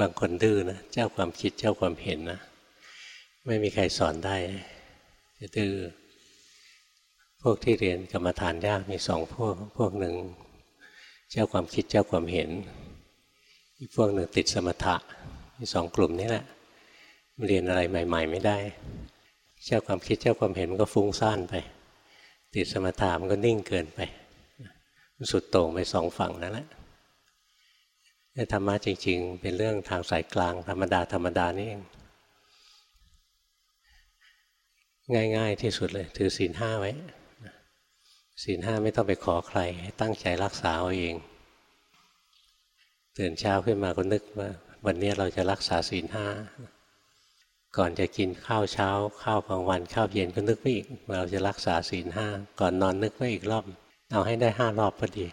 บางคนดื้อนะเจ้าความคิดเจ้าความเห็นนะไม่มีใครสอนได้จะดื้อพวกที่เรียนกรรมฐานยากมีสองพวก พวกหนึ่ง เจ้าความคิดเจ้าความเห็น อีกพวกหนึ่งติดสมถะมีสองกลุ่มนี้แหละเรียนอะไรใหม่ ๆ ไม่ได้ เจ้าความคิดเจ้าความเห็นมันก็ฟุ้งซ่านไป ติดสมถะมันก็นิ่งเกินไป สุดโต่งไปสองฝั่งนั่นแหละ ธรรมะจริง ๆ เป็นเรื่องทางสายกลาง ธรรมดาธรรมดานี่เองง่าย ๆ ที่สุดเลย ถือศีลห้าไว้ศีลห้าไม่ต้องไปขอใครตั้งใจรักษาเอาเองตื่นเช้าขึ้นมาก็นึกว่า วันนี้เราจะรักษาศีลห้าก่อนจะกินข้าวเช้า ข้าวกลางวันข้าวเย็นก็นึกไว้อีกเราจะรักษาศีลห้าก่อนนอนนึกไว้อีกรอบเอาให้ได้ห้ารอบพอดี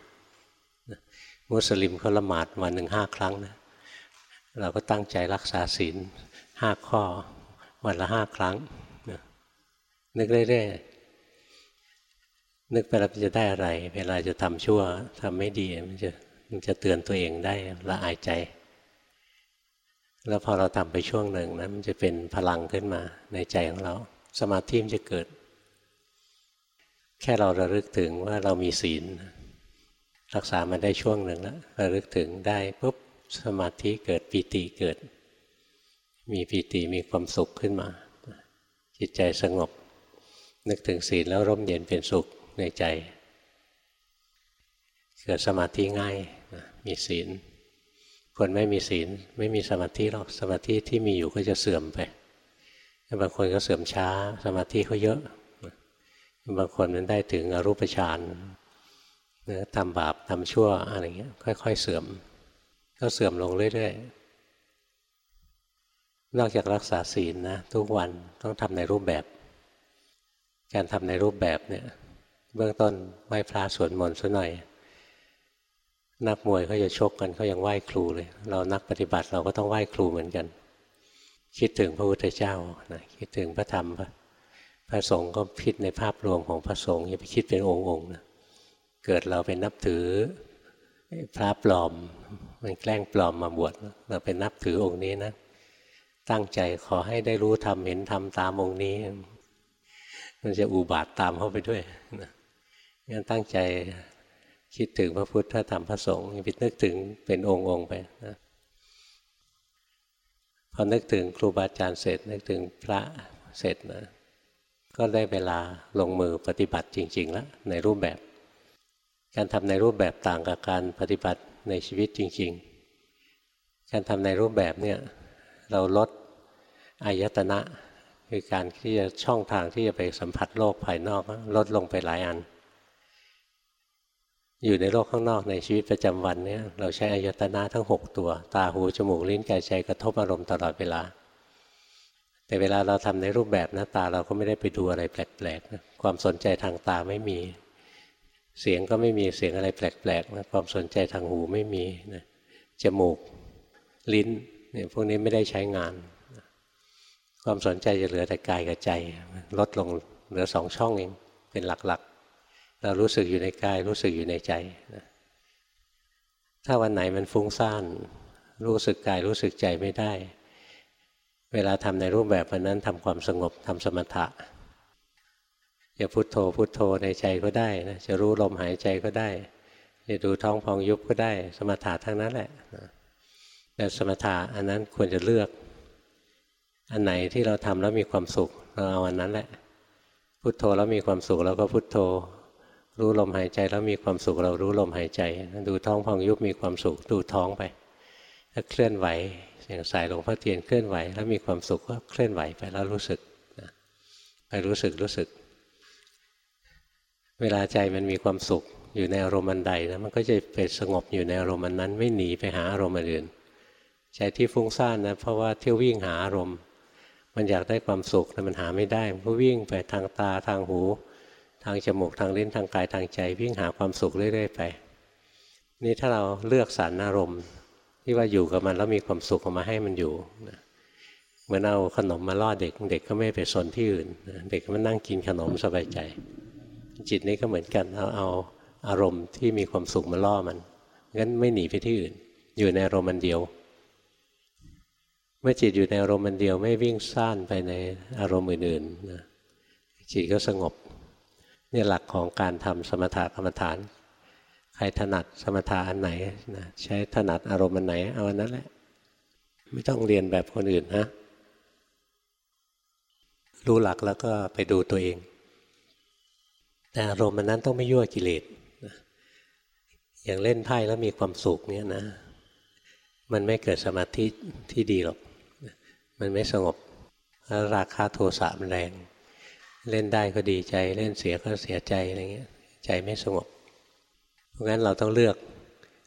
มุสลิมเขาละหมาดวันหนึ่งห้าครั้งนะเราก็ตั้งใจรักษาศีลห้าข้อ วันละห้าครั้งนึกเรื่อยๆนึกไปแล้วจะได้อะไร เวลาจะทำชั่วทำไม่ดีมันจะมันจะเตือนตัวเองได้ละอายใจ แล้วพอเราทำไปช่วงหนึ่งนะมันจะเป็นพลังขึ้นมาในใจของเรา สมาธิมันจะเกิด แค่เราระลึกถึงว่าเรามีศีล รักษามันได้ช่วงหนึ่งแล้วระลึกถึงได้ปุ๊บสมาธิเกิดปีติเกิด มีปีติมีความสุขขึ้นมา จิตใจสงบ นึกถึงศีลแล้วร่มเย็นเป็นสุขในใจ เกิดสมาธิง่ายมีศีล คนไม่มีศีลไม่มีสมาธิหรอกสมาธิที่มีอยู่ก็จะเสื่อมไปบางคนก็เสื่อมช้า สมาธิเขาเยอะ บางคนมันได้ถึงอรูปฌาน ทำบาปทำชั่วอะไรเงี้ยค่อยๆเสื่อม ก็เสื่อมลงเรื่อยๆ นอกจากรักษาศีลนะทุกวันต้องทำในรูปแบบ การทำในรูปแบบเนี่ยเบื้องต้นไหว้พระสวดมนต์ซะหน่อย นักมวยเขาจะชกกันเขายังไหว้ครูเลย เรานักปฏิบัติเราก็ต้องไหว้ครูเหมือนกัน คิดถึงพระพุทธเจ้านะคิดถึงพระธรรมพระพระสงฆ์ก็คิดในภาพรวมของพระสงฆ์อย่าไปคิดเป็นองค์องค์นะ เกิดเราเป็นนับถือพระปลอม มันแกล้งปลอมมาบวชเราเป็นนับถือองค์นี้นะ ตั้งใจขอให้ได้รู้ทำเห็นทำตามองค์นี้ มันจะอุบาทตามเข้าไปด้วยนะงั้นตั้งใจคิดถึงพระพุทธพระธรรมพระสงฆ์ไปนึกถึงเป็นองค์องค์ไปนะพอนึกถึงครูบาอาจารย์เสร็จ นึกถึงพระเสร็จนะก็ได้เวลาลงมือปฏิบัติจริง ๆ แล้วในรูปแบบ การทำในรูปแบบต่างกับการปฏิบัติในชีวิตจริง ๆ การทำในรูปแบบเนี่ยเราลดอายตนะคือการที่จะช่องทางที่จะไปสัมผัสโลกภายนอกลดลงไปหลายอัน อยู่ในโลกข้างนอกในชีวิตประจำวันเนี่ยเราใช้อายตนะทั้ง 6 ตัว ตาหูจมูกลิ้นกายใจกระทบอารมณ์ตลอดเวลา แต่เวลาเราทำในรูปแบบนะตาเราก็ไม่ได้ไปดูอะไรแปลกๆนะความสนใจทางตาไม่มี เสียงก็ไม่มีเสียงอะไรแปลกๆนะความสนใจทางหูไม่มีนะจมูกลิ้นเนี่ยพวกนี้ไม่ได้ใช้งาน ความสนใจจะเหลือแต่กายกับใจ ลดลงเหลือสองช่องเองเป็นหลักๆ เรารู้สึกอยู่ในกายรู้สึกอยู่ในใจถ้าวันไหนมันฟุ้งซ่านรู้สึกกายรู้สึกใจไม่ได้ เวลาทำในรูปแบบนั้นทำความสงบทำสมถะ จะพุโทโธพุโทโธในใจก็ได้นะจะรู้ลมหายใจก็ได้จะดูท้องพองยุบก็ได้ สมถะทั้งนั้นแหละแต่สมถะอันนั้นควรจะเลือก อันไหนที่เราทำแล้วมีความสุขเราเอาอันนั้นแหละ พุโทโธแล้วมีความสุขเราก็พุโทโธ รู้ลมหายใจแล้วมีความสุขเรารู้ลมหายใจ ดูท้องพองยุบมีความสุขดูท้องไปถ้าเคลื่อนไหวอย่างสายหลวงพ่อเทียนเคลื่อนไหว แล้วมีความสุขก็เคลื่อนไหวไปแล้วรู้สึกไปรู้สึกรู้สึก เวลาใจมันมีความสุขอยู่ในอารมณ์อันใดนะมันก็จะไปสงบอยู่ในอารมณ์นั้น ไม่หนีไปหาอารมณ์อื่นใจที่ฟุ้งซ่านนะเพราะว่าเที่ยววิ่งหาอารมณ์ มันอยากได้ความสุขแต่มันหาไม่ได้มันก็วิ่งไปทางตาทางหู ทางจมูกทางลิ้นทางกายทางใจ วิ่งหาความสุขเรื่อยๆไป นี่ถ้าเราเลือกสรรอารมณ์ ที่ว่าอยู่กับมันแล้วมีความสุขออกมาให้มันอยู่เหมือนเอาขนมมาล่อเด็กเด็กก็ไม่ไปสนที่อื่น เด็กมันนั่งกินขนมสบายใจ จิตนี้ก็เหมือนกันเอาเอาอารมณ์ที่มีความสุขมาล่อมันงั้นไม่หนีไปที่อื่น อยู่ในอารมณ์มันเดียว เมื่อจิตอยู่ในอารมณ์มันเดียว ไม่วิ่งซ่านไปในอารมณ์อื่นๆนะจิตก็สงบนี่หลักของการทำสมถะกรรมฐาน ใครถนัดสมถะอันไหนนะใช้ถนัดอารมณ์อันไหนเอาอันนั้นแหละ ไม่ต้องเรียนแบบคนอื่นนะรู้หลักแล้วก็ไปดูตัวเอง แต่อารมณ์มันนั้นต้องไม่ยั่วกิเลสอย่างเล่นไพ่แล้วมีความสุขเนี่ยนะ มันไม่เกิดสมาธิที่ดีหรอก มันไม่สงบแล้วราคาโทสะมันแรง เล่นได้ก็ดีใจ เล่นเสียก็เสียใจอะไรเงี้ย ใจไม่สงบ เพราะงั้นเราต้องเลือก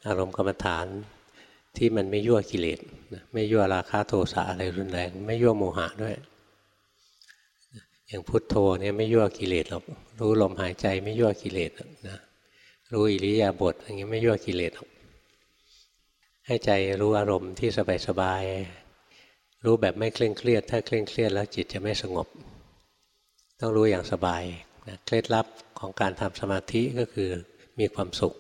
อารมณ์กรรมฐานที่มันไม่ยั่วกิเลสไม่ยั่วราคาโทสะอะไรรุนแรง ไม่ยั่วโมหะด้วย อย่างพุทโธเนี่ยไม่ยั่วกิเลสหรอกรู้ลมหายใจไม่ยั่วกิเลสนะรู้อิริยาบถอย่างเงี้ยไม่ยั่วกิเลสหรอกให้ใจรู้อารมณ์ที่สบายรู้แบบไม่เคร่งเครียด ถ้าเคร่งเครียดแล้วจิตจะไม่สงบ ต้องรู้อย่างสบายนะเคล็ดลับของการทำสมาธิก็คือมีความสุข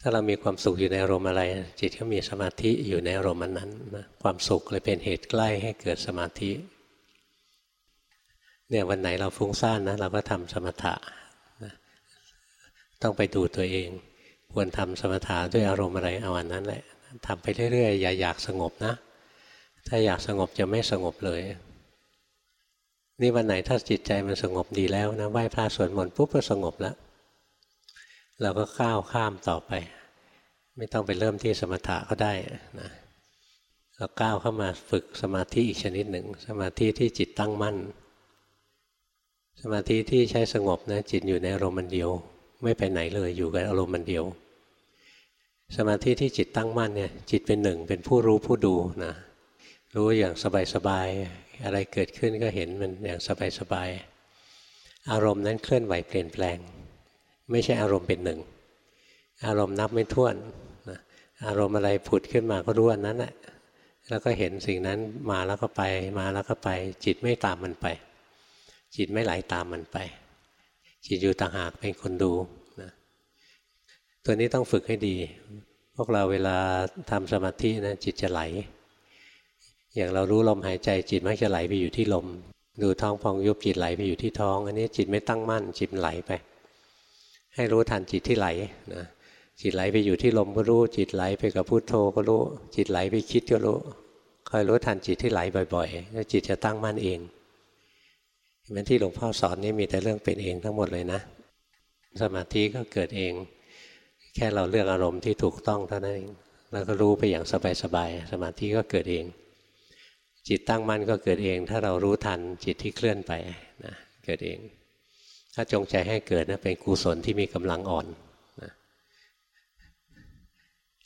ถ้าเรามีความสุขอยู่ในอารมณ์อะไร จิตก็มีสมาธิอยู่ในอารมณ์นั้นนะความสุขเลยเป็นเหตุใกล้ให้เกิดสมาธิ เนี่ยวันไหนเราฟุ้งซ่านนะเราก็ทำสมถะนะต้องไปดูตัวเอง ควรทำสมถะด้วยอารมณ์อะไรเอาอันนั้นแหละทำไปเรื่อยๆอย่าอยากสงบนะ ถ้าอยากสงบจะไม่สงบเลย นี่วันไหนถ้าจิตใจมันสงบดีแล้วนะไหว้พระสวดมนต์ปุ๊บก็สงบแล้วเราก็ก้าวข้ามต่อไป ไม่ต้องไปเริ่มที่สมถะก็ได้นะเราก้าวเข้ามาฝึกสมาธิอีกชนิดหนึ่ง สมาธิที่จิตตั้งมั่น สมาธิที่ใช้สงบนะจิตอยู่ในอารมณ์มันเดียว ไม่ไปไหนเลยอยู่กับอารมณ์มันเดียว สมาธิที่จิตตั้งมั่นเนี่ยจิตเป็นหนึ่งเป็นผู้รู้ผู้ดูนะรู้อย่างสบายๆอะไรเกิดขึ้นก็เห็นมันอย่างสบายๆอารมณ์นั้นเคลื่อนไหวเปลี่ยนแปลง ไม่ใช่อารมณ์เป็นหนึ่งอารมณ์นับไม่ถ้วนนะอารมณ์อะไรผุดขึ้นมาก็รู้อันนั้นแหละแล้วก็เห็นสิ่งนั้นมาแล้วก็ไป มาแล้วก็ไป จิตไม่ตามมันไป จิตไม่ไหลาตามมันไป จิตอยู่ต่างหากเป็นคนดูตัวนี้ต้องฝึกให้ดี พวกเราเวลาทำสมาธินะจิตจะไหล อย่างเรารู้ลมหายใจ จิตมักจะไหลไปอยู่ที่ลม ดูท้องพองยุบจิตไหลไปอยู่ที่ท้อง อันนี้จิตไม่ตั้งมั่น จิตไหลไป ให้รู้ทันจิตที่ไหลนะจิตไหลไปอยู่ที่ลมก็รู้ จิตไหลไปกับพุโทโธก็รู้ จิตไหลไปคิดก็รู้คอยรู้ทันจิตที่ไหลบ่อยๆแล้วจิตจะตั้งมั่นเอง มือนที่หลวงพ่อสอนนี่มีแต่เรื่องเป็นเองทั้งหมดเลยนะ สมาธิก็เกิดเอง แค่เราเลือกอารมณ์ที่ถูกต้องเท่านั้นเองแล้วก็รู้ไปอย่างสบายๆสมาธิก็เกิดเอง จิตตั้งมั่นก็เกิดเอง ถ้าเรารู้ทันจิตที่เคลื่อนไปนะเกิดเอง ถ้าจงใจให้เกิดนะเป็นกุศลที่มีกำลังอ่อนนะ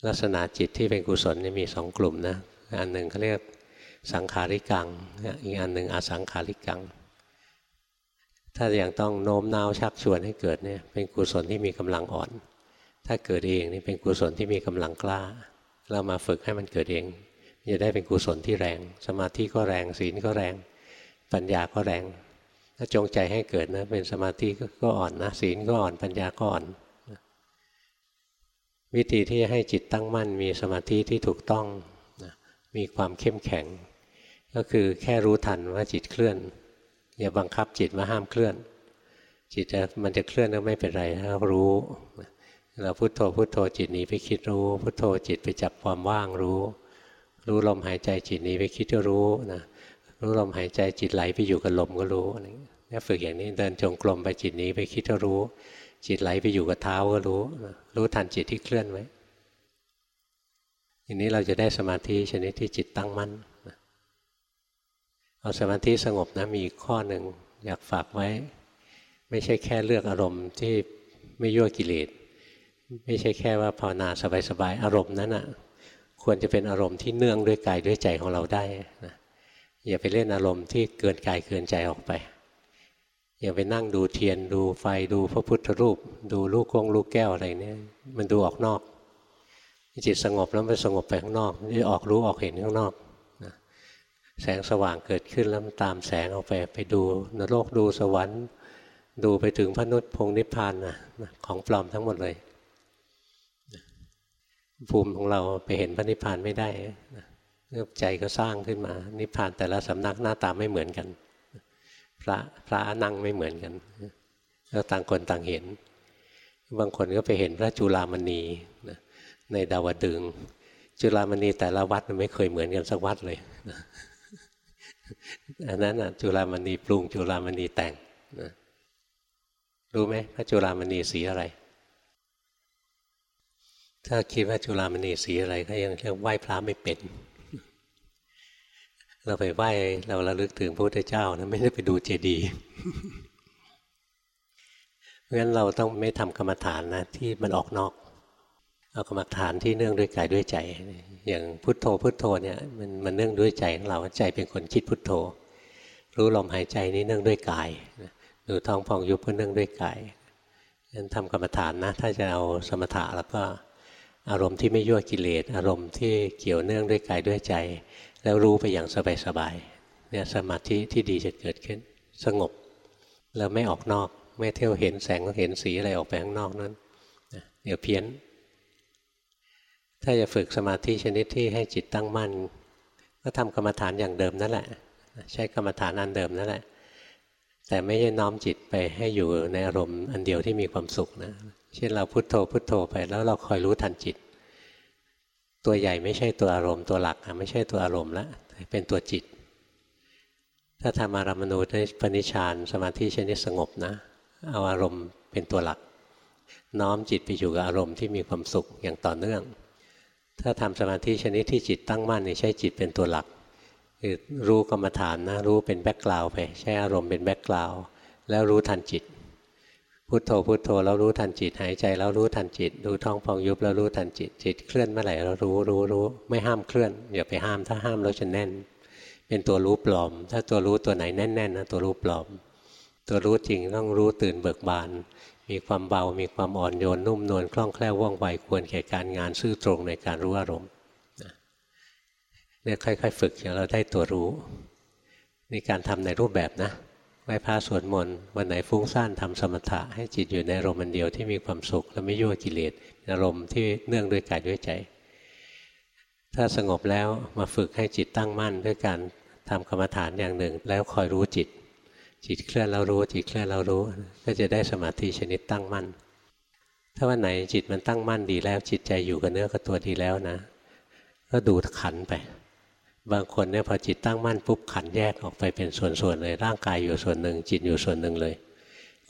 ลักษณะจิตที่เป็นกุศลนี่มีสองกลุ่มนะอันหนึ่งเขาเรียกสังขาริกัง อีกอันหนึ่งอสังขาริกัง ถ้าอย่างต้องโน้มน้าวชักชวนให้เกิดเนี่ย เป็นกุศลที่มีกำลังอ่อน ถ้าเกิดเองนี่เป็นกุศลที่มีกำลังกล้า เรามาฝึกให้มันเกิดเองจะได้เป็นกุศลที่แรง สมาธิก็แรงศีลก็แรง ปัญญาก็แรง ถ้าจงใจให้เกิดนะเป็นสมาธิก็อ่อนนะศีลก็อ่อนปัญญาก็อ่อน วิธีที่ให้จิตตั้งมั่น มีสมาธิที่ถูกต้องมีความเข้มแข็ง ก็คือแค่รู้ทันว่าจิตเคลื่อน อย่าบังคับจิตว่าห้ามเคลื่อน จิตจะมันจะเคลื่อนก็ไม่เป็นไรถ้ารู้เราพุโทโธพุโทโธจิตหนีไปคิดรู้พุโทโธจิตไปจับความว่างรู้ รู้ลมหายใจจิตหนีไปคิดก็รู้นะรู้ลมหายใจจิตไหลไปอยู่กับลมก็รู้อะไรเนี่ยฝึกอย่างนี้เดินจงกรมไปจิตหนีไปคิดก็รู้ จิตไหลไปอยู่กับเท้าก็รู้รู้ทันจิตที่เคลื่อนไว้อย่างนี้เราจะได้สมาธิชนิดที่จิตตั้งมั่น เอาสมาธิสงบนะมีข้อหนึ่งอยากฝากไว้ ไม่ใช่แค่เลือกอารมณ์ที่ไม่ยั่วกิเลสไม่ใช่แค่ว่าภาวนาสบายๆอารมณ์นั้นอะควรจะเป็นอารมณ์ที่เนื่องด้วยกายด้วยใจของเราได้นะอย่าไปเล่นอารมณ์ที่เกินกายเกินใจออกไป อย่าไปนั่งดูเทียนดูไฟดูพระพุทธรูป ดูลูกกงลูกแก้วอะไรเนี่ยมันดูออกนอกจิตสงบแล้วมันสงบไปข้างนอกนี่ออกรู้ออกเห็นข้างนอก แสงสว่างเกิดขึ้นแล้วมันตามแสงออกไปไปดูนรกดูสวรรค์ ดูไปถึงพระนุษย์พงนิพพานนะของปลอมทั้งหมดเลย ภูมิของเราไปเห็นพระนิพพานไม่ได้ใจก็สร้างขึ้นมา นิพพานแต่ละสำนักหน้าตาไม่เหมือนกัน พระพระนั่งไม่เหมือนกันแล้วต่างคนต่างเห็น บางคนก็ไปเห็นพระจุลามณีในดาวดึง จุลามณีแต่ละวัดไม่เคยเหมือนกันสักวัดเลย อันนั้นจุลามณีปรุงจุลามณีแต่งรู้ไหมพระจุลามณีสีอะไร ถ้าคิดว่าจุลามณีสีอะไร ก็ยังเรียกไหว้พระไม่เป็น เราไปไหว้เราระลึกถึงพระพุทธเจ้านะไม่ได้ไปดูเจดีย์เพราะฉะนั้นเราต้องไม่ทำกรรมฐานนะที่มันออกนอก เอากรรมฐานที่เนื่องด้วยกายด้วยใจ อย่างพุทโธพุทโธเนี่ยมันมันเนื่องด้วยใจของเราใจเป็นคนคิดพุทโธ รู้ลมหายใจนี่เนื่องด้วยกายดูท้องพองยุบก็เนื่องด้วยกายงั้นทำกรรมฐานนะ ถ้าจะเอาสมถะแล้วก็อารมณ์ที่ไม่ยั่วกิเลส อารมณ์ที่เกี่ยวเนื่องด้วยกายด้วยใจ แล้วรู้ไปอย่างสบายๆเนี่ยสมาธิที่ดีจะเกิดขึ้น สงบ แล้วไม่ออกนอก ไม่เที่ยวเห็นแสงเห็นสีอะไรออกไปข้างนอกนั้นเดี๋ยวเพี้ยน ถ้าจะฝึกสมาธิชนิดที่ให้จิตตั้งมั่น ก็ทำกรรมฐานอย่างเดิมนั่นแหละ ใช้กรรมฐานอันเดิมนั่นแหละ แต่ไม่ใช่น้อมจิตไปให้อยู่ในอารมณ์อันเดียวที่มีความสุขนะ เช่นเราพุโทโธพุโทโธไปแล้วเราคอยรู้ทันจิต ตัวใหญ่ไม่ใช่ตัวอารมณ์ตัวหลักไม่ใช่ตัวอารมณ์แล้วเป็นตัวจิต ถ้าทำอารัมมณูปนิชฌานสมาธิชนิดสงบนะ เอาอารมณ์เป็นตัวหลัก น้อมจิตไปอยู่กับอารมณ์ที่มีความสุขอย่างต่อเนื่อง ถ้าทำสมาธิชนิดที่จิตตั้งมั่นเนี่ยใช้จิตเป็นตัวหลักคือรู้กรรมฐานนะรู้เป็น background ไปใช้อารมณ์เป็น backgroundแล้วรู้ทันจิต พุโทโธพุโทโธแล้วรู้ทันจิต หายใจแล้วรู้ทันจิต ดูท้องพองยุบแล้วรู้ทันจิต จิตเคลื่อนเมื่อไหร่เรารู้รู้รู้ไม่ห้ามเคลื่อนอย่าไปห้ามถ้าห้ามแล้วจะแน่น เป็นตัวรู้ปลอม ถ้าตัวรู้ตัวไหนแน่นๆนะตัวรู้ปลอม ตัวรู้จริงต้องรู้ตื่นเบิกบาน มีความเบา มีความอ่อนโยนนุ่มนวลคล่องแคล่วว่องไวควรแก่การงานซื่อตรงในการรู้อารมณ์เนี่ยค่อยๆ ฝึกจนเราได้ตัวรู้นี่การทำในรูปแบบนะไหว้พระสวดมนต์วันไหนฟุ้งซ่านทำสมถะ ให้จิตอยู่ในอารมณ์เดียวที่มีความสุขและไม่ยั่วกิเลสอารมณ์ที่เนื่องด้วยกายด้วยใจ ถ้าสงบแล้วมาฝึกให้จิตตั้งมั่นด้วยการทำกรรมฐานอย่างหนึ่ง แล้วคอยรู้จิต จิตเคลื่อนเรารู้ จิตเคลื่อนเรารู้ ก็จะได้สมาธิชนิดตั้งมั่น ถ้าวันไหนจิตมันตั้งมั่นดีแล้ว จิตใจอยู่กับเนื้อกับตัวดีแล้วนะ ก็ดูขันไป บางคนเนี่ยพอจิตตั้งมั่นปุ๊บขันแยกออกไปเป็นส่วนๆเลยร่างกายอยู่ส่วนหนึ่ง จิตอยู่ส่วนหนึ่งเลย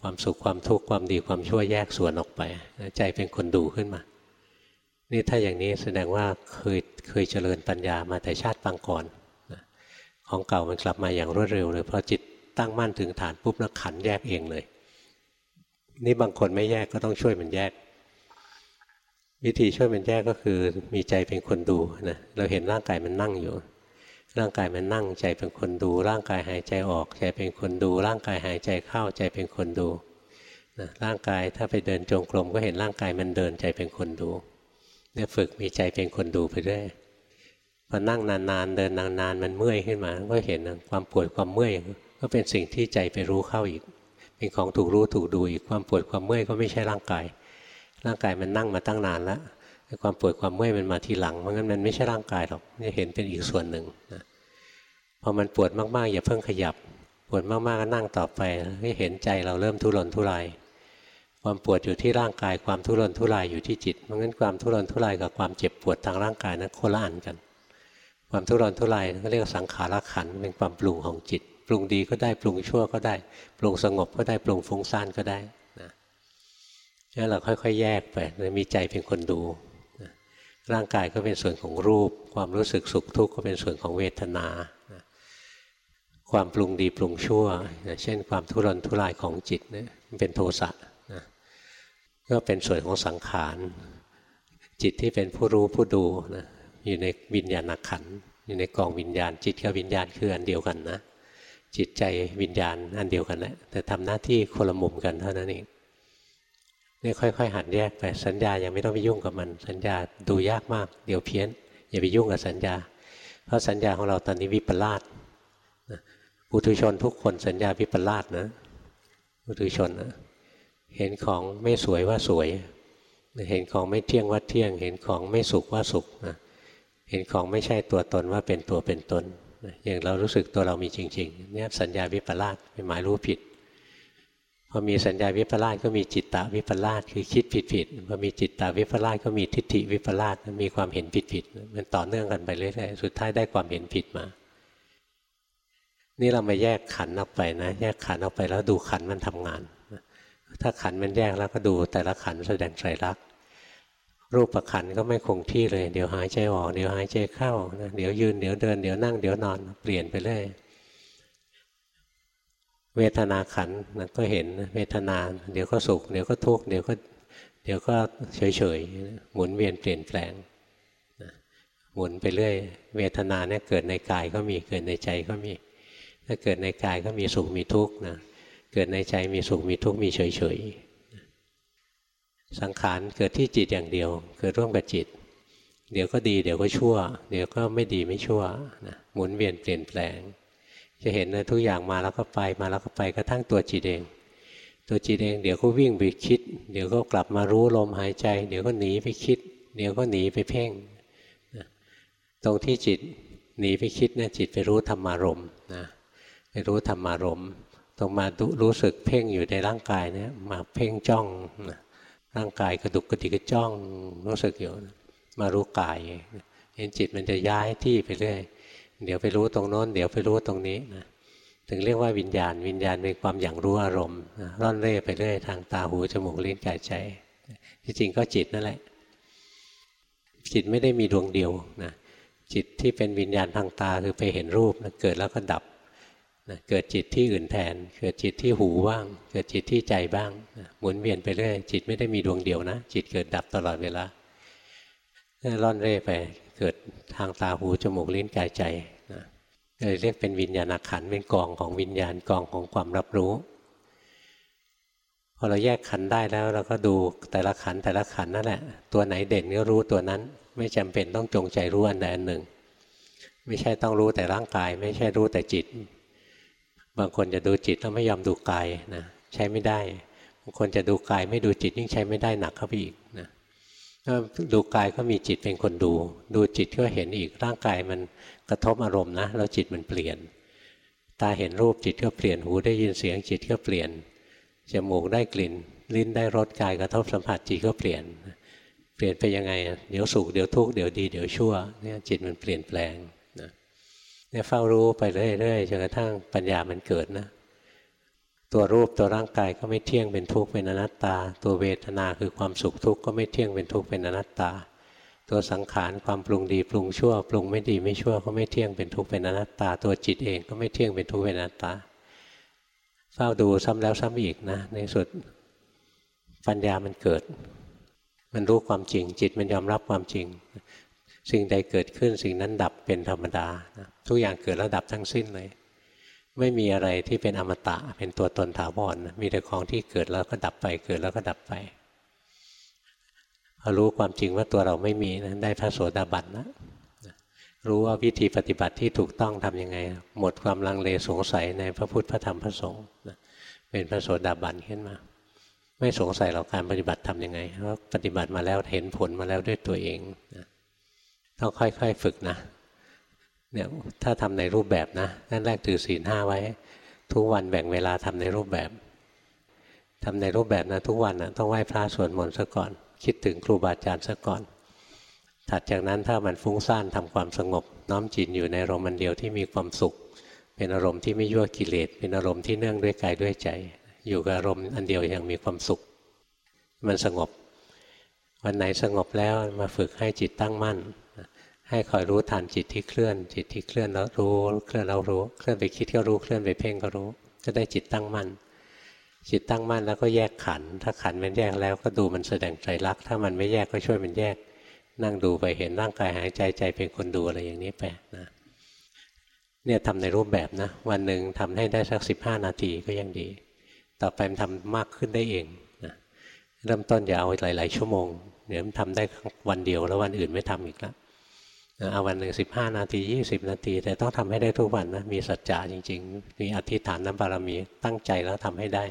ความสุขความทุกข์ความดีความชั่วแยกส่วนออกไปใจเป็นคนดูขึ้นมา นี่ถ้าอย่างนี้แสดงว่าเคยเคยเจริญปัญญามาแต่ชาติปางก่อนของเก่ามันกลับมาอย่างรวดเร็วเลยเพราะจิต ตั้งมั่นถึงฐานปุ๊บแล้วขันแยกเองเลย นี่บางคนไม่แยกก็ต้องช่วยมันแยก วิธีช่วยมันแยกก็คือมีใจเป็นคนดูนะเราเห็นร่างกายมันนั่งอยู่ ร่างกายมันนั่งใจเป็นคนดู ร่างกายหายใจออกใจเป็นคนดู ร่างกายหายใจเข้าใจเป็นคนดูนะร่างกายถ้าไปเดินจงกรมก็เห็นร่างกายมันเดินใจเป็นคนดูเนี่ยฝึกมีใจเป็นคนดูไปด้วยพอนั่งนานๆเดินนานๆมันเมื่อยขึ้นมาก็เห็นความปวดความเมื่อย ก็เป็นสิ่งที่ใจไปรู้เข้าอีก เป็นของถูกรู้ถูกดูอีกความปวดความเมื่อยก็ไม่ใช่ร่างกาย ร่างกายมันนั่งมาตั้งนานแล้วความปวดความเมื่อยมันมาทีหลังเพราะงั้นมันไม่ใช่ร่างกายหรอกจะเห็นเป็นอีกส่วนหนึ่งนะพอมันปวดมากๆ อย่าเพิ่งขยับ ปวดมากๆก็นั่งต่อไปให้เห็นใจเราเริ่มทุรนทุรายความปวดอยู่ที่ร่างกายความทุรนทุรายอยู่ที่จิตเพราะงั้นความทุรนทุรายกับความเจ็บปวดทางร่างกายนั้นคนละอันกัน ความทุรนทุรายก็เรียกสังขารขันเป็นความปรุงของจิต ปรุงดีก็ได้ปรุงชั่วก็ได้ ปรุงสงบก็ได้ปรุงฟุ้งซ่านก็ได้นะแล้วเราค่อยๆ แยกไปมีใจเป็นคนดูนะร่างกายก็เป็นส่วนของรูป ความรู้สึกสุขทุกข์ก็เป็นส่วนของเวทนานะความปรุงดีปรุงชั่วนะเช่นความทุรนทุรายของจิตนะมันเป็นโทสะนะก็เป็นส่วนของสังขาร จิตที่เป็นผู้รู้ผู้ดูนะอยู่ในวิญญาณขันอยู่ในกองวิญญาณจิตกับวิญญาณคืออันเดียวกันนะ จิตใจวิญญาณอันเดียวกันแหละแต่ทำหน้าที่คนละมุมกันเท่านั้นเองนี่ค่อย ๆ หัดแยกไปสัญญายังไม่ต้องไปยุ่งกับมัน สัญญาดูยากมาก เดี๋ยวเพี้ยน อย่าไปยุ่งกับสัญญา เพราะสัญญาของเราตอนนี้วิปลาสปุถุชนทุกคนสัญญาวิปลาสนะปุถุชนนะเห็นของไม่สวยว่าสวย เห็นของไม่เที่ยงว่าเที่ยง เห็นของไม่สุขว่าสุขนะเห็นของไม่ใช่ตัวตนว่าเป็นตัวเป็นตน อย่างเรารู้สึกตัวเรามีจริงๆเนี่ยสัญญาวิปลาสเป็นหมายรู้ผิดพอมีสัญญาวิปลาสก็มีจิตตวิปลาสคือคิดผิดผิดพอมีจิตตวิปลาสก็มีทิฏฐิวิปลาสมีความเห็นผิดผิดมันต่อเนื่องกันไปเรื่อยๆสุดท้ายได้ความเห็นผิดมา นี่เรามาแยกขันออกไปนะ แยกขันออกไปแล้วดูขันมันทำงาน ถ้าขันมันแยกแล้วก็ดูแต่ละขันแสดงไตรลักษณ์ รูปประขันก็ไม่คงที่เลย เดี๋ยวหายใจออก เดี๋ยวหายใจเข้านะเดี๋ยวยืน เดี๋ยวเดิน เดี๋ยวนั่ง เดี๋ยวนอน เปลี่ยนไปเรื่อย เวทนาขันนะก็เห็นเวทนา เดี๋ยวก็สุข เดี๋ยวก็ทุกข์ เดี๋ยวก็ เดี๋ยวก็เฉยเฉยหมุนเวียนเปลี่ยนแปลงหมุนไปเรื่อย เวทนาเนี่ยเกิดในกายก็มี เกิดในใจก็มี ถ้าเกิดในกายก็มีสุขมีทุกข์นะ เกิดในใจมีสุขมีทุกข์มีเฉยเฉย สังขารเกิดที่จิตอย่างเดียว เกิดร่วมกับจิต เดี๋ยวก็ดี เดี๋ยวก็ชั่ว เดี๋ยวก็ไม่ดีไม่ชั่วนะหมุนเวียนเปลี่ยนแปลง จะเห็นนะทุกอย่างมาแล้วก็ไปมาแล้วก็ไปกระทั่งตัวจิตเอง ตัวจิตเองเดี๋ยวก็วิ่งไปคิด เดี๋ยวก็กลับมารู้ลมหายใจ เดี๋ยวก็หนีไปคิด เดี๋ยวก็หนีไปเพ่งตรงที่จิตหนีไปคิดนี่จิตไปรู้ธรรมารมนะไปรู้ธรรมารมตรงมารู้สึกเพ่งอยู่ในร่างกายเนี่ยมาเพ่งจ้องนะ ร่างกายกระดุกกระดิกกระจ้องรู้สึกอยู่มารู้กายเห็นจิตมันจะย้ายที่ไปเรื่อยเดี๋ยวไปรู้ตรงโน้น เดี๋ยวไปรู้ตรงนี้นะถึงเรียกว่าวิญญาณ วิญญาณเป็นความอย่างรู้อารมณ์ร่อนเร่ไปเรื่อยทางตาหูจมูกลิ้นกายใจที่จริงก็จิตนั่นแหละ จิตไม่ได้มีดวงเดียวนะจิตที่เป็นวิญญาณทางตาคือไปเห็นรูปนะเกิดแล้วก็ดับ นะเกิดจิตที่อื่นแทน เกิดจิตที่หูบ้าง เกิดจิตที่ใจบ้างนะหมุนเวียนไปเรื่อยจิตไม่ได้มีดวงเดียวนะ จิตเกิดดับตลอดเวลาล่อนเร่ไปเกิดทางตาหูจมูกลิ้นกายใจนะเลยเรียกเป็นวิญญาณขันเป็นกองของวิญญาณกองของความรับรู้พอเราแยกขันได้แล้วเราก็ดูแต่ละขันแต่ละขันนั่นแหละ ตัวไหนเด่นก็รู้ตัวนั้น ไม่จำเป็นต้องจงใจรู้อันใดอันหนึ่ง ไม่ใช่ต้องรู้แต่ร่างกาย ไม่ใช่รู้แต่จิต บางคนจะดูจิตแล้วไม่ยอมดูกายนะใช้ไม่ได้ บางคนจะดูกายไม่ดูจิตยิ่งใช้ไม่ได้หนักเข้าไปอีกนะดูกายก็มีจิตเป็นคนดู ดูจิตก็เห็นอีกร่างกายมันกระทบอารมณ์นะแล้วจิตมันเปลี่ยน ตาเห็นรูปจิตก็เปลี่ยนหูได้ยินเสียงจิตก็เปลี่ยนจมูกได้กลิ่น ลิ้นได้รสกายกระทบสัมผัสจิตก็เปลี่ยน เปลี่ยนไปยังไง เดี๋ยวสุขเดี๋ยวทุกข์เดี๋ยวดีเดี๋ยวชั่วเนี่ยจิตมันเปลี่ยนแปลง เนี่ยเฝ้ารู้ไปเรื่อยๆจนกระทั่งปัญญามันเกิดนะ ตัวรูปตัวร่างกายก็ไม่เที่ยงเป็นทุกข์เป็นอนัตตา ตัวเวทนาคือความสุขทุกข์ก็ไม่เที่ยงเป็นทุกข์เป็นอนัตตา ตัวสังขารความปรุงดีปรุงชั่ว ปรุงไม่ดีไม่ชั่วก็ไม่เที่ยงเป็นทุกข์เป็นอนัตตา ตัวจิตเองก็ไม่เที่ยงเป็นทุกข์เป็นอนัตตา เฝ้าดูซ้ำแล้วซ้ำอีกนะ ในสุดปัญญามันเกิด มันรู้ความจริง จิตมันยอมรับความจริง สิ่งใดเกิดขึ้นสิ่งนั้นดับเป็นธรรมดา ทุกอย่างเกิดแล้วดับทั้งสิ้นเลย ไม่มีอะไรที่เป็นอมตะเป็นตัวตนถาวรมีแต่ของที่เกิดแล้วก็ดับไป เกิดแล้วก็ดับไปพอรู้ความจริงว่าตัวเราไม่มีนะได้พระโสดาบันนะรู้ว่าวิธีปฏิบัติที่ถูกต้องทํำยังไง หมดความลังเลสงสัยในพระพุทธพระธรรมพระสงฆ์เป็นพระโสดาบันขึ้นมา ไม่สงสัยเราการปฏิบัติทํำยังไงเพราะปฏิบัติมาแล้วเห็นผลมาแล้วด้วยตัวเองนะต้องค่อยๆ ฝึกนะ เนี่ยถ้าทำในรูปแบบนะนั่นแรกถือศีลห้าไว้ ทุกวันแบ่งเวลาทำในรูปแบบทำในรูปแบบนะทุกวันนะต้องไหว้พระสวดมนต์ซะก่อน คิดถึงครูบาอาจารย์ซะก่อน ถัดจากนั้นถ้ามันฟุ้งซ่านทำความสงบ น้อมจิตอยู่ในอารมณ์เดียวที่มีความสุข เป็นอารมณ์ที่ไม่ยั่วกิเลสเป็นอารมณ์ที่เนื่องด้วยกายด้วยใจ อยู่กับอารมณ์อันเดียวอย่างมีความสุข มันสงบ วันไหนสงบแล้วมาฝึกให้จิตตั้งมั่น ให้คอยรู้ทันจิตที่เคลื่อน จิตที่เคลื่อนแล้วรู้ เคลื่อนแล้วรู้ เคลื่อนไปคิดก็รู้ เคลื่อนไปเพ่งก็รู้จะได้จิตตั้งมั่น จิตตั้งมั่นแล้วก็แยกขัน ถ้าขันมันแยกแล้วก็ดูมันแสดงใจรัก ถ้ามันไม่แยกก็ช่วยมันแยก นั่งดูไปเห็นร่างกายหายใจใจเป็นคนดูอะไรอย่างนี้ไปนะเนี่ยทำในรูปแบบนะ วันหนึ่งทำให้ได้สักสิบห้านาทีก็ยังดี ต่อไปมันทำมากขึ้นได้เองนะเริ่มต้นอย่าเอาหลาย ๆ ชั่วโมงเดี๋ยวมันทำได้วันเดียวแล้ววันอื่นไม่ทำอีกแล้ว เอาวันหนึ่งสิบห้านาทียี่สิบนาที แต่ต้องทำให้ได้ทุกวันนะมีสัจจะจริง ๆ มีอธิษฐานน้ำบารมีตั้งใจแล้วทำให้ได้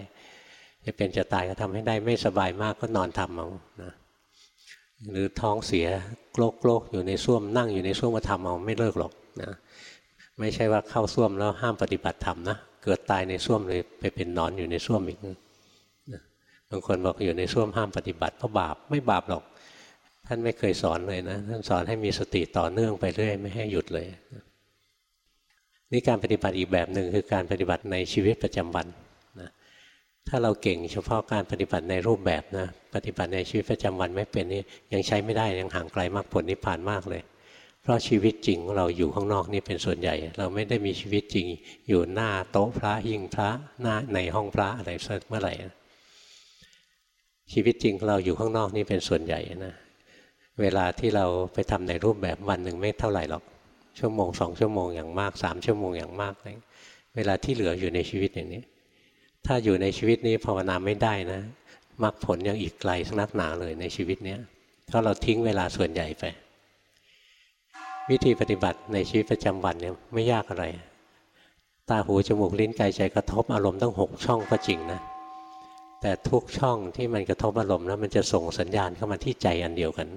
จะเป็นจะตายก็ทำให้ได้ไม่สบายมากก็นอนทำเอานะหรือท้องเสียโกลกโกลกอยู่ในส้วมนั่งอยู่ในส้วมมาทำเอาไม่เลิกหรอกนะไม่ใช่ว่าเข้าส้วมแล้วห้ามปฏิบัติธรรมนะเกิดตายในส้วมเลยไปเป็นนอนอยู่ในส้วมอีกบางคนบอกอยู่ในส้วมห้ามปฏิบัติเพราะบาปไม่บาปหรอก ท่านไม่เคยสอนเลยนะ ท่านสอนให้มีสติต่อเนื่องไปเรื่อยไม่ให้หยุดเลย นี่การปฏิบัติอีกแบบหนึ่งคือการปฏิบัติในชีวิตประจำวันนะถ้าเราเก่งเฉพาะการปฏิบัติในรูปแบบนะปฏิบัติในชีวิตประจำวันไม่เป็นนี่ยังใช้ไม่ได้ยังห่างไกลมากผลนิพพานมากเลย เพราะชีวิตจริงเราอยู่ข้างนอกนี่เป็นส่วนใหญ่ เราไม่ได้มีชีวิตจริงอยู่หน้าโต๊ะพระยิงพระหน้าในห้องพระอะไรสักเมื่อไหร่ชีวิตจริงเราอยู่ข้างนอกนี่เป็นส่วนใหญ่นะ เวลาที่เราไปทำในรูปแบบวันหนึ่งไม่เท่าไหร่หรอกชั่วโมงสองชั่วโมงอย่างมากสามชั่วโมงอย่างมากเลยเวลาที่เหลืออยู่ในชีวิตอย่างนี้ ถ้าอยู่ในชีวิตนี้ภาวนาไม่ได้นะมรรคผลยังอีกไกลสักนักหนาเลยในชีวิตเนี้ยเพราะเราทิ้งเวลาส่วนใหญ่ไป วิธีปฏิบัติในชีวิตประจำวันเนี่ยไม่ยากอะไร ตาหูจมูกลิ้นกายใจกระทบอารมณ์ตั้งหกช่องก็จริงนะแต่ทุกช่องที่มันกระทบอารมณ์แล้วมันจะส่งสัญญาณเข้ามาที่ใจอันเดียวกัน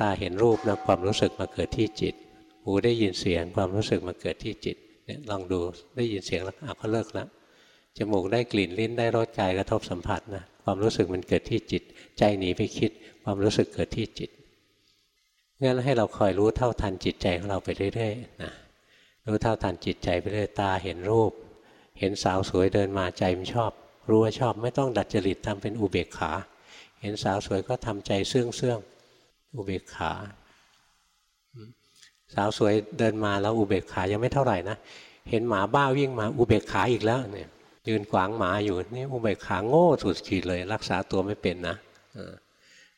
ตาเห็นรูปนะความรู้สึกมาเกิดที่จิต หูได้ยินเสียงความรู้สึกมาเกิดที่จิตเนี่ยลองดูได้ยินเสียงแล้วก็เลิกแล้วจมูกได้กลิ่นลิ้นได้รสกายกระทบสัมผัสนะความรู้สึกมันเกิดที่จิต ใจหนีไปคิด ความรู้สึกเกิดที่จิตงั้นให้เราคอยรู้เท่าทันจิตใจของเราไปเรื่อยๆนะรู้เท่าทันจิตใจไปเรื่อยตาเห็นรูป เห็นสาวสวยเดินมาใจมันชอบ รู้ว่าชอบไม่ต้องดัดจริตทำเป็นอุเบกขา เห็นสาวสวยก็ทำใจเสื่องเสื่อง อุเบกขา สาวสวยเดินมาแล้วอุเบกขายังไม่เท่าไหร่นะเห็นหมาบ้าวิ่งมาอุเบกขาอีกแล้วเนี่ย ยืนขวางหมาอยู่นี่อุเบกขาโง่สุดขีดเลย รักษาตัวไม่เป็นนะ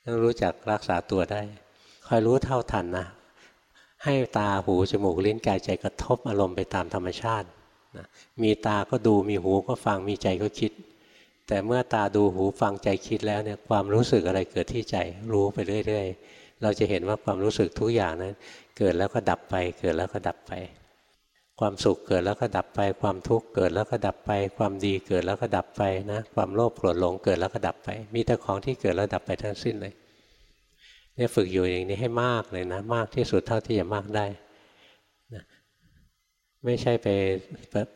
ต้องรู้จักรักษาตัวได้ คอยรู้เท่าทันนะให้ตาหูจมูกลิ้นกายใจกระทบอารมณ์ไปตามธรรมชาตินะมีตาก็ดูมีหูก็ฟังมีใจก็คิด แต่เมื่อตาดูหูฟังใจคิดแล้วเนี่ยความรู้สึกอะไรเกิดที่ใจรู้ไปเรื่อย ๆ เราจะเห็นว่าความรู้สึกทุกอย่างนั้น เกิดแล้วก็ดับไป เกิดแล้วก็ดับไป ความสุขเกิดแล้วก็ดับไป ความทุกข์เกิดแล้วก็ดับไป ความดีเกิดแล้วก็ดับไปนะความโลภโกรธหลงเกิดแล้วก็ดับไป มีแต่ของที่เกิดแล้วดับไปทั้งสิ้นเลยเนี่ยฝึกอยู่อย่างนี้ให้มากเลยนะมากที่สุดเท่าที่จะมากได้นะไม่ใช่ไป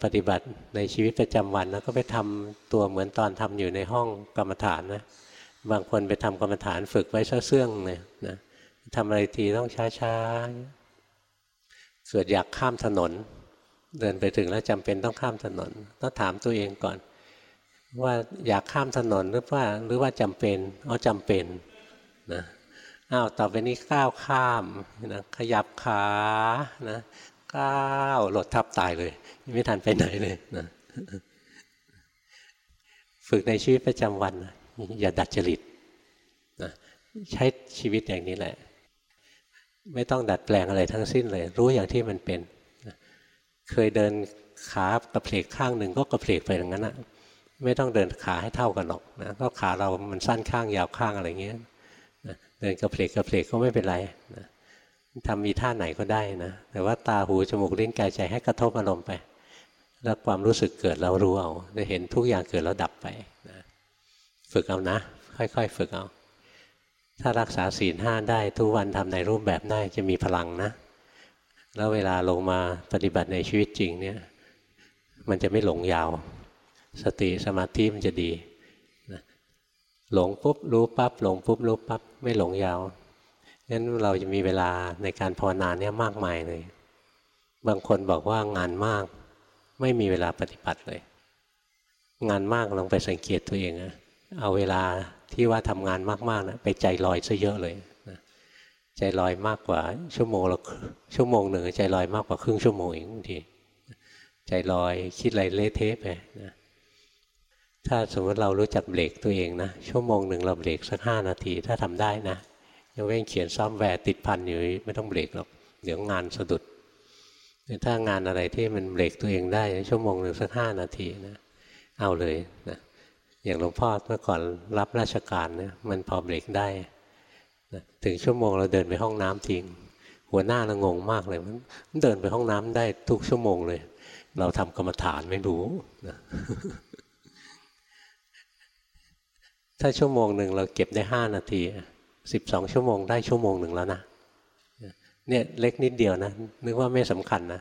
ปฏิบัติในชีวิตประจำวันแล้วก็ไปทำตัวเหมือนตอนทำอยู่ในห้องกรรมฐานนะบางคนไปทำกรรมฐานฝึกไว้เสื่องเลยนะ ทำอะไรทีต้องช้าๆเกิดอยากข้ามถนน เดินไปถึงแล้วจำเป็นต้องข้ามถนนต้องถามตัวเองก่อน ว่าอยากข้ามถนนหรือว่าหรือว่าจำเป็นอ๋อจำเป็นนะอ้าวต่อไปนี้ก้าวข้ามนะขยับขานะก้าวหลดทับตายเลยไม่ทันไปไหนเลยนะฝึกในชีวิตประจำวันนะอย่าดัดจริตนะใช้ชีวิตอย่างนี้แหละ ไม่ต้องดัดแปลงอะไรทั้งสิ้นเลย รู้อย่างที่มันเป็น เคยเดินขากระเพลกข้างหนึ่งก็กระเพลกไปอย่างนั้นนะไม่ต้องเดินขาให้เท่ากันหรอกนะก็ขาเรามันสั้นข้างยาวข้างอะไรเงี้ยนะเดินกระเพลกกระเพลกก็ไม่เป็นไรนะทำมีท่าไหนก็ได้นะแต่ว่าตาหูจมูกลิ้นกายใจให้กระทบอารมณ์ไป แล้วความรู้สึกเกิดเรารู้เอาจะเห็นทุกอย่างเกิดแล้วดับไปนะฝึกเอานะ ค่อยๆ ฝึกเอา ถ้ารักษาศีลห้าได้ทุกวันทำในรูปแบบได้จะมีพลังนะ แล้วเวลาลงมาปฏิบัติในชีวิตจริงเนี่ย มันจะไม่หลงยาว สติสมาธิมันจะดีหลงปุ๊บรู้ปั๊บหลงปุ๊บรู้ปั๊บไม่หลงยาวงั้นเราจะมีเวลาในการภาวนาเนี่ยมากมายเลย บางคนบอกว่างานมาก ไม่มีเวลาปฏิบัติเลย งานมากลองไปสังเกตตัวเองนะเอาเวลา ที่ว่าทำงานมากๆนะไปใจลอยซะเยอะเลยนะใจลอยมากกว่าชั่วโมงละชั่วโมงหนึ่งใจลอยมากกว่าครึ่งชั่วโมงอีกบางทีใจลอยคิดอะไรเละเทะไปนะถ้าสมมติเรารู้จักเบรกตัวเองนะชั่วโมงหนึ่งเราเบรกสักห้านาที ถ้าทำได้นะยังเว้นเขียนซ้อมแวร์ติดพันอยู่ไม่ต้องเบรกหรอกเดี๋ยวงานสะดุดถ้างานอะไรที่มันเบรกตัวเองได้ชั่วโมงหนึ่งสักห้านาทีนะเอาเลยนะ อย่างหลวงพ่อเมื่อก่อนรับราชการเนี่ยมันพอเบรกได้นะถึงชั่วโมงเราเดินไปห้องน้ำทิ้งหัวหน้าเรางงมากเลย มันเดินไปห้องน้ำได้ทุกชั่วโมงเลย เราทำกรรมฐานไม่รู้นะถ้าชั่วโมงหนึ่งเราเก็บได้ห้านาทีสิบสองชั่วโมงได้ชั่วโมงหนึ่งแล้วนะเนี่ยเล็กนิดเดียวนะนึกว่าไม่สำคัญนะ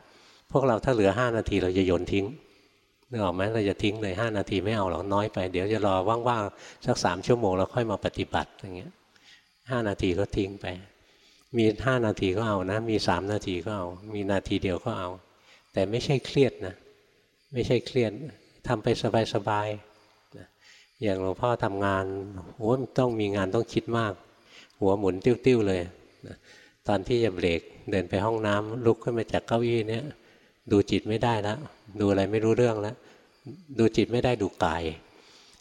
พวกเราถ้าเหลือห้านาทีเราจะโยนทิ้ง นึกออกไหมเราจะทิ้งเลยห้านาทีไม่เอาหรอกน้อยไปเดี๋ยวจะรอว่างๆสักสามชั่วโมงแล้วค่อยมาปฏิบัติอย่างเงี้ยห้านาทีก็ทิ้งไป มีห้านาทีก็เอานะ มีสามนาทีก็เอา มีนาทีเดียวก็เอา แต่ไม่ใช่เครียดนะ ไม่ใช่เครียดทำไปสบายๆอย่างหลวงพ่อทำงานโอ้ต้องมีงานต้องคิดมาก หัวหมุนติ้วๆเลยตอนที่จะเบรกเดินไปห้องน้ำลุกขึ้นมาจากเก้าอี้เนี่ย ดูจิตไม่ได้แล้วดูอะไรไม่รู้เรื่องแล้วดูจิตไม่ได้ดูกาย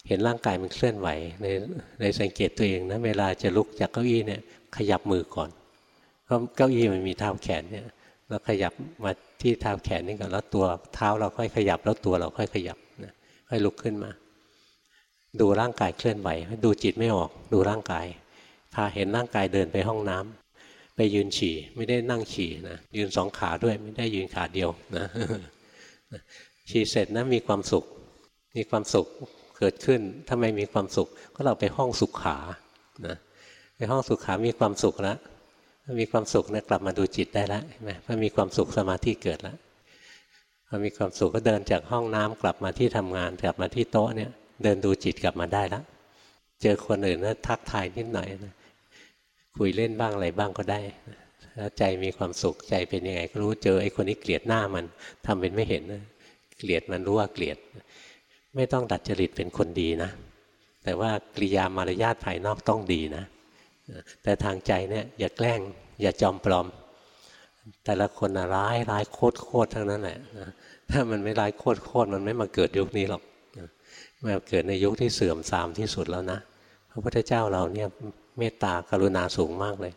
เห็นร่างกายมันเคลื่อนไหวในในสังเกตตัวเองนะเวลาจะลุกจากเก้าอี้เนี่ยขยับมือก่อนเพราะเก้าอี้มันมีเท้าแขนเนี่ยเราขยับมาที่เท้าแขนนี่ก่อนแล้วตัวเท้าเราค่อยขยับแล้วตัวเราค่อยขยับนะค่อยลุกขึ้นมา ดูร่างกายเคลื่อนไหวดูจิตไม่ออก ดูร่างกายพาเห็นร่างกายเดินไปห้องน้ำ ไปยืนฉี่ไม่ได้นั่งฉี่นะยืนสองขาด้วยไม่ได้ยืนขาเดียวนะฉี่เสร็จนะมีความสุข มีความสุขเกิดขึ้นถ้าไม่มีความสุข ก็เราไปห้องสุขขานะไปห้องสุขขามีความสุขแล้วมีความสุขนะกลับมาดูจิตได้แล้วใช่ไหมพอมีความสุขสมาธิเกิดแล้วพอมีความสุขก็เดินจากห้องน้ำกลับมาที่ทำงานกลับมาที่โต๊ะเนี่ยเดินดูจิตกลับมาได้แล้วเจอคนอื่นนะทักทายนิดหน่อยนะ คุยเล่นบ้างอะไรบ้างก็ได้ถ้าใจมีความสุขใจเป็นยังไงก็รู้เจอไอ้คนนี้เกลียดหน้ามันทำเป็นไม่เห็นนะเกลียดมันรู้ว่าเกลียด ไม่ต้องดัดจริตเป็นคนดีนะ แต่ว่ากริยามารยาทภายนอกต้องดีนะ แต่ทางใจเนี่ยอย่าแกล้ง อย่าจอมปลอม แต่ละคนร้ายร้ายโคตรโคตรทั้งนั้นแหละถ้ามันไม่ร้ายโคตรโคตรมันไม่มาเกิดยุคนี้หรอกมาเกิดในยุคที่เสื่อมทรามที่สุดแล้วนะพระพุทธเจ้าเราเนี่ย เมตตากรุณาสูงมากเลย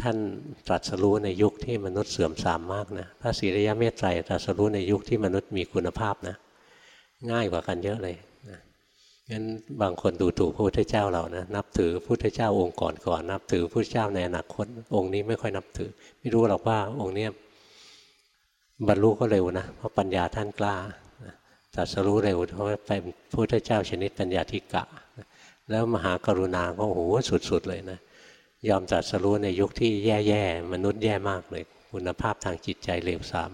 ท่านตรัสรู้ในยุคที่มนุษย์เสื่อมทรามมากนะพระศีริยะเมตไตรตรัสรู้ในยุคที่มนุษย์มีคุณภาพนะง่ายกว่ากันเยอะเลยนะงั้นบางคนดูถูกพระพุทธเจ้าเรานะนับถือพระพุทธเจ้าองค์ก่อนก่อนนับถือพระพุทธเจ้าในอนาคตองค์นี้ไม่ค่อยนับถือ ไม่รู้หรอกว่าองค์นี้บรรลุก็เร็วนะเพราะปัญญาท่านกล้าตรัสรู้เร็วเพราะว่าเป็นพระพุทธเจ้าชนิดปัญญาธิกะ แล้วมหากรุณาก็โหสุดๆเลยนะยอมจัดสรู้ในยุคที่แย่ๆมนุษย์แย่มากเลย คุณภาพทางจิตใจเลวทราม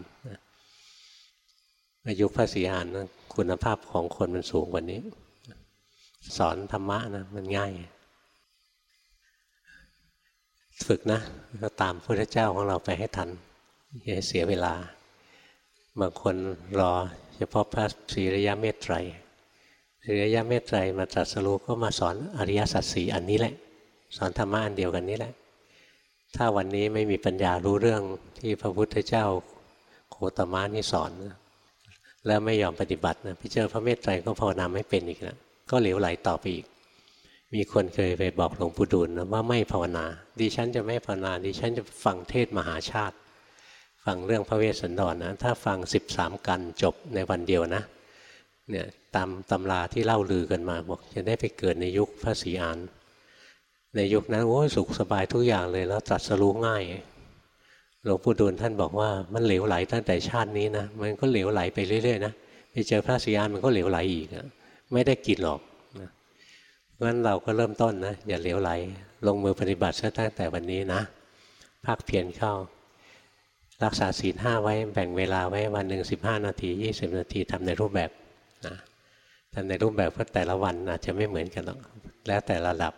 ในยุคพระศรีอานนะคุณภาพของคนมันสูงกว่านี้ สอนธรรมะนะมันง่าย ฝึกนะก็ตามพระเจ้าของเราไปให้ทันอย่าเสียเวลา บางคนรอเฉพาะพระศรีระยะเมตไตร อริยเมตไตรมาตรัสรู้ก็มาสอนอริยสัจสี่อันนี้แหละ สอนธรรมะอันเดียวกันนี้แหละ ถ้าวันนี้ไม่มีปัญญารู้เรื่องที่พระพุทธเจ้าโคตมะนี่สอนแล้วไม่ยอมปฏิบัตินะพี่เจอพระเมตไตรก็ภาวนาไม่เป็นอีกแล้วก็เหลวไหลต่อไปอีก มีคนเคยไปบอกหลวงปู่ดูลนะว่าไม่ภาวนาดิฉันจะไม่ภาวนาดิฉันจะฟังเทศมหาชาติ ฟังเรื่องพระเวสสันดรนนะถ้าฟังสิบสามกันจบในวันเดียวนะเนี่ย ตามตำราที่เล่าลือกันมาบอกจะได้ไปเกิดในยุคพระศรีอาน ในยุคนั้นโอ้สุขสบายทุกอย่างเลยแล้วตรัสรู้ง่ายหลวงปู่ดูลท่านบอกว่ามันเหลวไหลตั้งแต่ชาตินี้นะมันก็เหลวไหลไปเรื่อยๆนะไปเจอพระศรีอานมันก็เหลวไหลอีกนะไม่ได้กินหรอกนะงั้นเราก็เริ่มต้นนะอย่าเหลวไหล ลงมือปฏิบัติซะตั้งแต่วันนี้นะภาคเพียรเข้า รักษาศีลห้าไว้แบ่งเวลาไว้วันหนึ่งสิบห้านาทียี่สิบนาทีทำในรูปแบบนะ แต่ในรูปแบบก็แต่ละวันอาจจะไม่เหมือนกันหรอกแล้วแต่ระดับ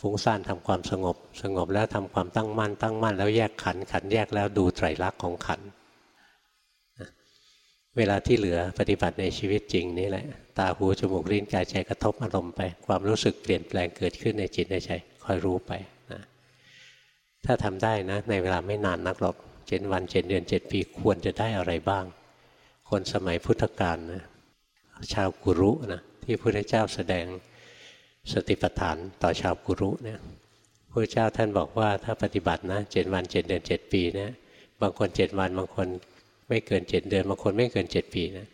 ฟุ้งซ่านทำความสงบ สงบแล้วทำความตั้งมั่น ตั้งมั่น แล้วแยกขันขันแยกแล้วดูไตรลักษณ์ของขันเวลาที่เหลือปฏิบัติในชีวิตจริงนี่แหละ ตาหูจมูกลิ้นกายใจกระทบอารมณ์ไป ความรู้สึกเปลี่ยนแปลงเกิดขึ้นในจิตในใจคอยรู้ไปนะถ้าทำได้นะในเวลาไม่นานนักหรอกเจ็ดวันเจ็ดเดือนเจ็ดปีควรจะได้อะไรบ้าง คนสมัยพุทธกาลนะ ชาวกุรุนะที่พระเจ้าแสดงสติปัฏฐานต่อชาวกุรุเนี่ยพระเจ้าท่านบอกว่าถ้าปฏิบัตินะเจ็ดวันเจ็ดเดือนเจ็ดปีเนี่ยบางคนเจ็ดวันบางคนไม่เกินเจ็ดเดือนบางคนไม่เกินเจ็ดปีนะ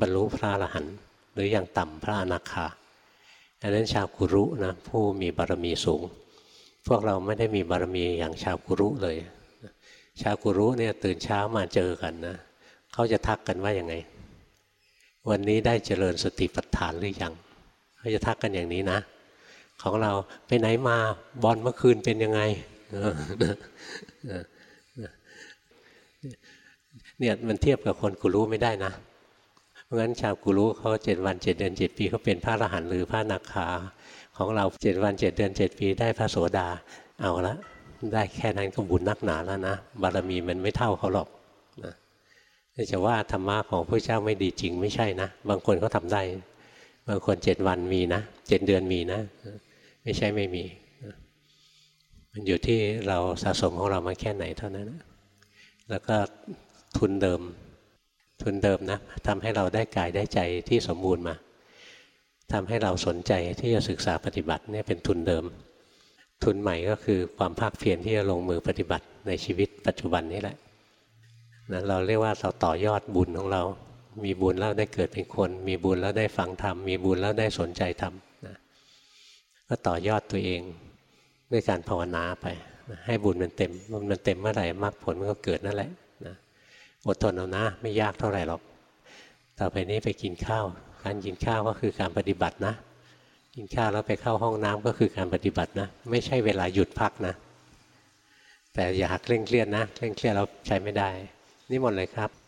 บรรลุพระอรหันต์หรืออย่างต่ำพระอนาคาอันนั้นชาวกุรุนะผู้มีบารมีสูง พวกเราไม่ได้มีบารมีอย่างชาวกุรุเลย ชาวกุรุเนี่ยตื่นเช้ามาเจอกันนะเขาจะทักกันว่าอย่างไง วันนี้ได้เจริญสติปัฏฐานหรือยังเขาจะทักกันอย่างนี้นะ ของเราไปไหนมาบอลเมื่อคืนเป็นยังไงเนี่ยมันเทียบกับคนกูรู้ไม่ได้นะ เพราะงั้นชาวกูรู้เขาเจ็ดวันเจ็ดเดือนเจ็ดปีเขาเป็นพระอรหันต์หรือพระนักขาของเราเจ็ดวันเจ็ดเดือนเจ็ดปีได้พระโสดาเอาละได้แค่นั้นก็บุญนักหนาแล้วนะ บารมีมันไม่เท่าเขาหรอก จะว่าธรรมะของพระเจ้าไม่ดีจริงไม่ใช่นะ บางคนเขาทาได้ บางคนเจ็ดวันมีนะเจ็ดเดือนมีนะ ไม่ใช่ไม่มี มันอยู่ที่เราสะสมของเรามาแค่ไหนเท่านั้นนะแล้วก็ทุนเดิม ทุนเดิมนะทำให้เราได้กายได้ใจที่สมบูรณ์มาทำให้เราสนใจที่จะศึกษาปฏิบัติเนี่ยเป็นทุนเดิม ทุนใหม่ก็คือความภาคเพียรที่จะลงมือปฏิบัติในชีวิตปัจจุบันนี้แหละ นะเราเรียกว่าเราต่อยอดบุญของเรา มีบุญแล้วได้เกิดเป็นคน มีบุญแล้วได้ฟังธรรม มีบุญแล้วได้สนใจธรรมนะก็ต่อยอดตัวเองด้วยการภาวนาไปนะให้บุญมันเต็ม มันเต็มเมื่อไหร่มรรคผลมันก็เกิดนั่นแหละนะอดทนเอานะ ไม่ยากเท่าไหร่หรอก ต่อไปนี้ไปกินข้าว การกินข้าวก็คือการปฏิบัตินะ กินข้าวแล้วไปเข้าห้องน้ำก็คือการปฏิบัตินะ ไม่ใช่เวลาหยุดพักนะ แต่อย่าหักเคร่งเครียดนะ เคร่งเครียดเราใช้ไม่ได้ นี่หมดเลยครับ